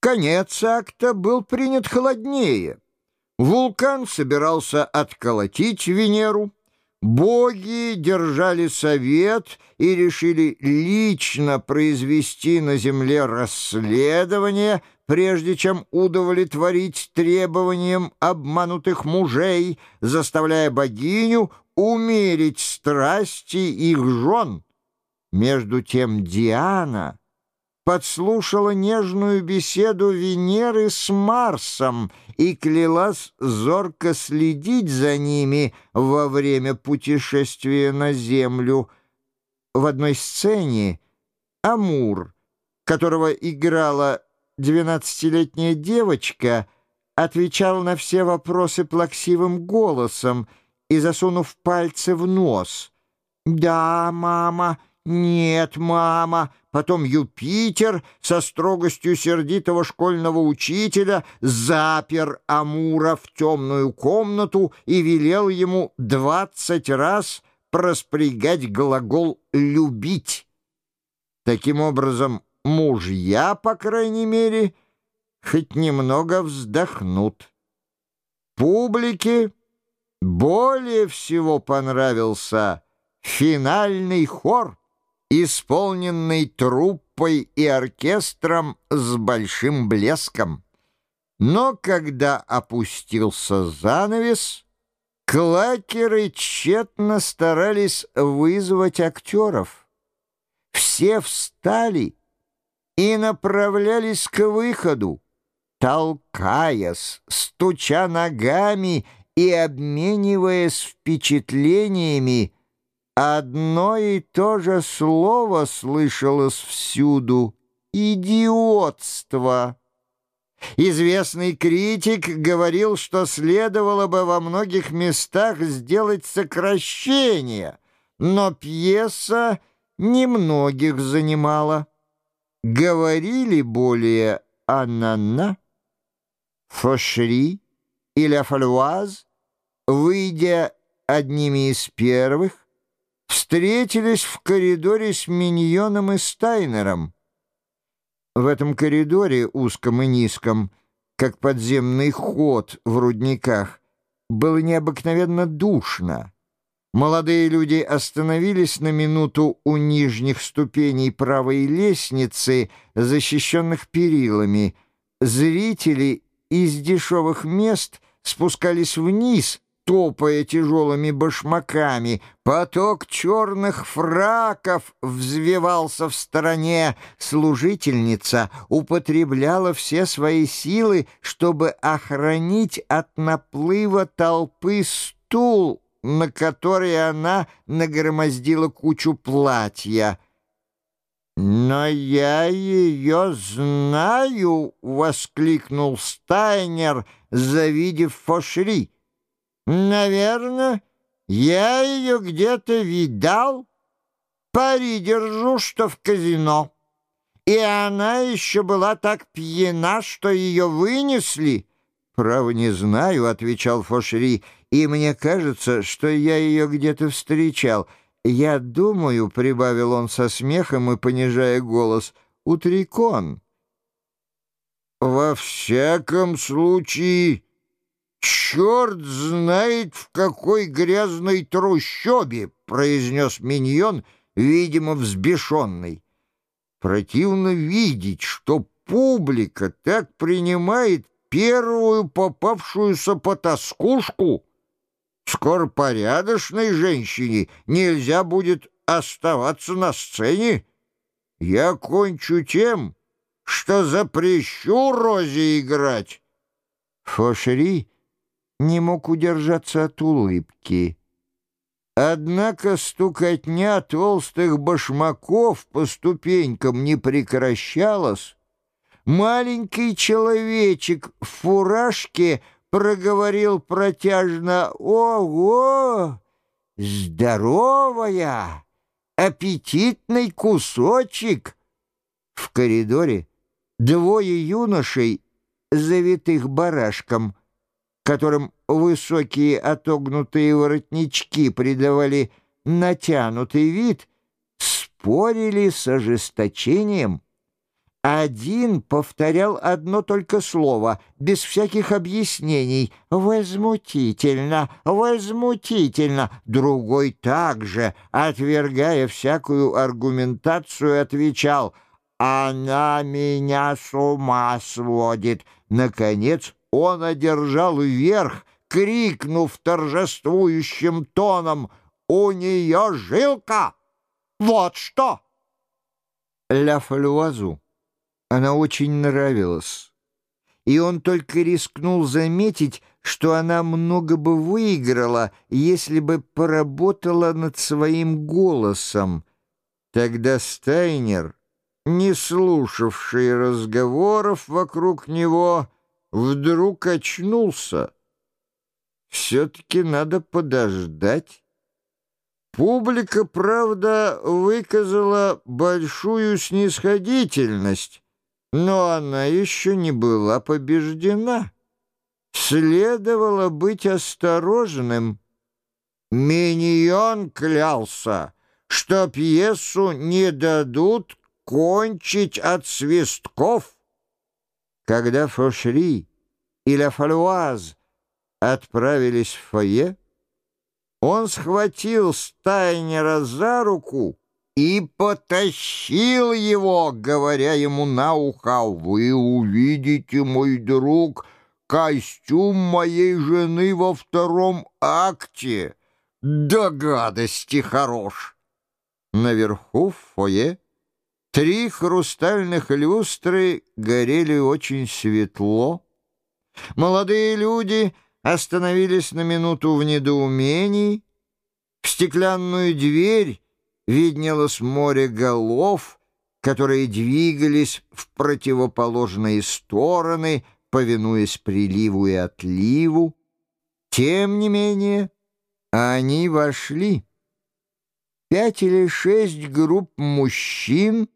Конец акта был принят холоднее. Вулкан собирался отколотить Венеру. Боги держали совет и решили лично произвести на земле расследование, прежде чем удовлетворить требованиям обманутых мужей, заставляя богиню умерить страсти их жен. Между тем Диана подслушала нежную беседу Венеры с Марсом и клялась зорко следить за ними во время путешествия на Землю. В одной сцене Амур, которого играла двенадцатилетняя девочка, отвечал на все вопросы плаксивым голосом и засунув пальцы в нос. «Да, мама», «Нет, мама!» Потом Юпитер со строгостью сердитого школьного учителя запер Амура в темную комнату и велел ему двадцать раз проспрягать глагол «любить». Таким образом, мужья, по крайней мере, хоть немного вздохнут. Публике более всего понравился финальный хор, исполненный труппой и оркестром с большим блеском. Но когда опустился занавес, клакеры тщетно старались вызвать актеров. Все встали и направлялись к выходу, толкаясь, стуча ногами и обмениваясь впечатлениями, Одно и то же слово слышалось всюду — идиотство. Известный критик говорил, что следовало бы во многих местах сделать сокращение, но пьеса немногих занимала. Говорили более «Анана», «Фошри» или «Фалюаз», выйдя одними из первых, встретились в коридоре с Миньоном и Стайнером. В этом коридоре, узком и низком, как подземный ход в рудниках, было необыкновенно душно. Молодые люди остановились на минуту у нижних ступеней правой лестницы, защищенных перилами. Зрители из дешевых мест спускались вниз — топая тяжелыми башмаками. Поток черных фраков взвивался в стороне. Служительница употребляла все свои силы, чтобы охранить от наплыва толпы стул, на который она нагромоздила кучу платья. «Но я ее знаю!» — воскликнул Стайнер, завидев Фошри. Наверное, я ее где-то видал. Пари держу, что в казино. И она еще была так пьяна, что ее вынесли. «Право не знаю», — отвечал Фошри, «и мне кажется, что я ее где-то встречал. Я думаю», — прибавил он со смехом и понижая голос, — «утрикон». «Во всяком случае...» «Черт знает, в какой грязной трущобе!» — произнес миньон, видимо, взбешенный. Противно видеть, что публика так принимает первую попавшуюся потаскушку. Скоро порядочной женщине нельзя будет оставаться на сцене. Я кончу тем, что запрещу Розе играть. Фошери не мог удержаться от улыбки. Однако стукотня толстых башмаков по ступенькам не прекращалась. Маленький человечек в фуражке проговорил протяжно «Ого! Здоровая! Аппетитный кусочек!» В коридоре двое юношей, завитых барашком, которым высокие отогнутые воротнички придавали натянутый вид, спорили с ожесточением. Один повторял одно только слово, без всяких объяснений. «Возмутительно! Возмутительно!» Другой также, отвергая всякую аргументацию, отвечал «Она меня с ума сводит!» Наконец он одержал верх, крикнув торжествующим тоном «У нее жилка! Вот что!» Ля Фалюазу она очень нравилась. И он только рискнул заметить, что она много бы выиграла, если бы поработала над своим голосом. Тогда Стайнер, не слушавший разговоров вокруг него, вдруг очнулся. Все-таки надо подождать. Публика, правда, выказала большую снисходительность, но она еще не была побеждена. Следовало быть осторожным. Миньон клялся, что пьесу не дадут кончить от свистков. Когда Фошри и Ля отправились в фойе, он схватил Стайнера за руку и потащил его, говоря ему на ухо, «Вы увидите, мой друг, костюм моей жены во втором акте. Да гадости хорош!» Наверху в фойе три хрустальных люстры горели очень светло. Молодые люди остановились на минуту в недоумении. В стеклянную дверь виднелось море голов, которые двигались в противоположные стороны, повинуясь приливу и отливу. Тем не менее, они вошли. Пять или шесть групп мужчин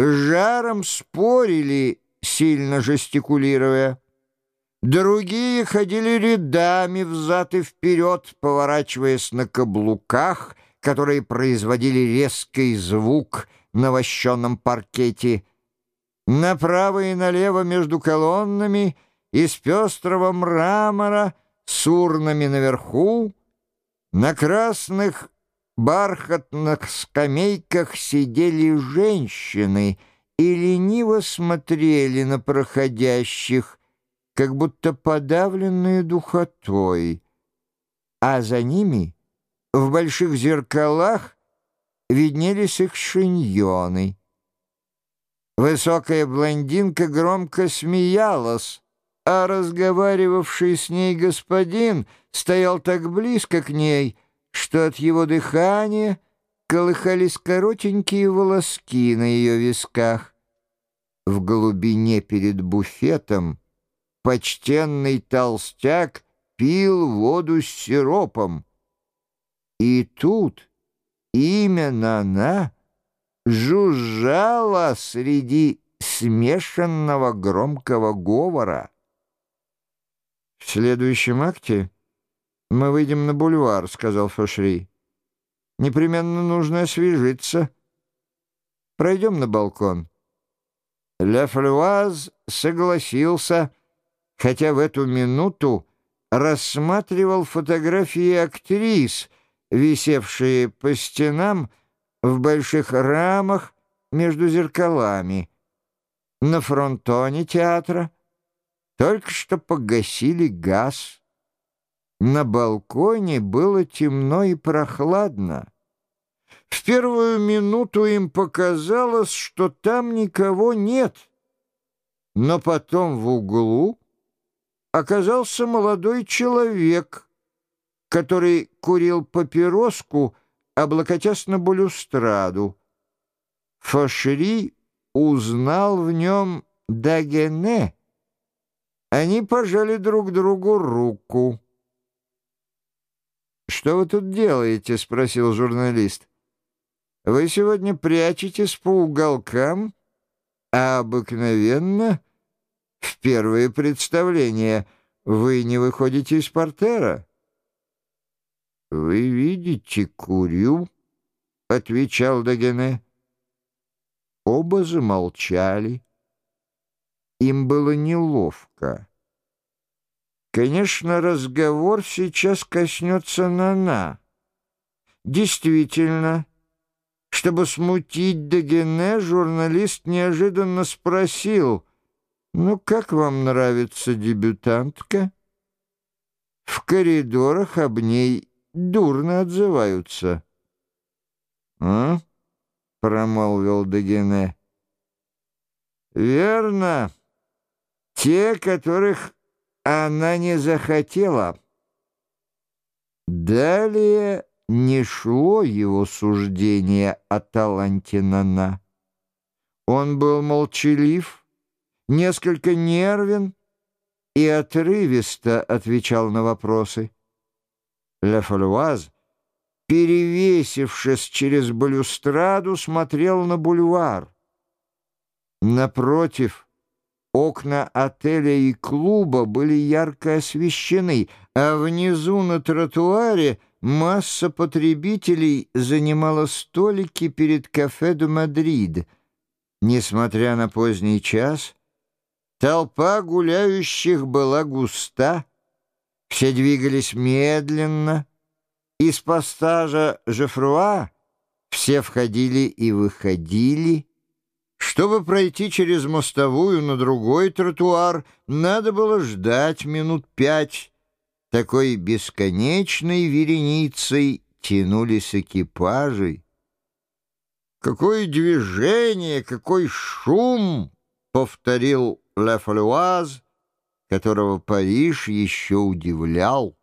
жаром спорили, сильно жестикулируя. Другие ходили рядами взад и вперед, поворачиваясь на каблуках — которые производили резкий звук на вощенном паркете. Направо и налево между колоннами из пестрого мрамора с урнами наверху на красных бархатных скамейках сидели женщины и лениво смотрели на проходящих, как будто подавленные духотой, а за ними — в больших зеркалах виднелись их шиньоны. Высокая блондинка громко смеялась, а разговаривавший с ней господин стоял так близко к ней, что от его дыхания колыхались коротенькие волоски на ее висках. В глубине перед буфетом почтенный толстяк пил воду с сиропом. И тут именно она жужжала среди смешанного громкого говора. «В следующем акте мы выйдем на бульвар», — сказал Фошри. «Непременно нужно освежиться. Пройдем на балкон». Ля Флюаз согласился, хотя в эту минуту рассматривал фотографии актрис — висевшие по стенам в больших рамах между зеркалами. На фронтоне театра только что погасили газ. На балконе было темно и прохладно. В первую минуту им показалось, что там никого нет. Но потом в углу оказался молодой человек — который курил папироску, облокотясь на балюстраду. Фошери узнал в нем Дагене. Они пожали друг другу руку. «Что вы тут делаете?» — спросил журналист. «Вы сегодня прячетесь по уголкам, а обыкновенно в первые представления вы не выходите из портера». «Вы видите, курю», — отвечал Дагене. Оба замолчали. им было неловко. Конечно, разговор сейчас коснется Нана. Действительно, чтобы смутить Дагене, журналист неожиданно спросил, «Ну, как вам нравится дебютантка?» В коридорах об ней дурно отзываются. «А?» — промолвил Дагене. «Верно. Те, которых она не захотела». Далее не шло его суждение о таланте Нана. Он был молчалив, несколько нервен и отрывисто отвечал на вопросы. Ля Фалуаз, перевесившись через балюстраду, смотрел на бульвар. Напротив, окна отеля и клуба были ярко освещены, а внизу на тротуаре масса потребителей занимала столики перед кафе «Де Мадрид». Несмотря на поздний час, толпа гуляющих была густа, все двигались медленно. Из пастажа Жефруа все входили и выходили. Чтобы пройти через мостовую на другой тротуар, надо было ждать минут пять. Такой бесконечной вереницей тянулись экипажи. «Какое движение, какой шум!» — повторил Фалюаз, которого Париж еще удивлял.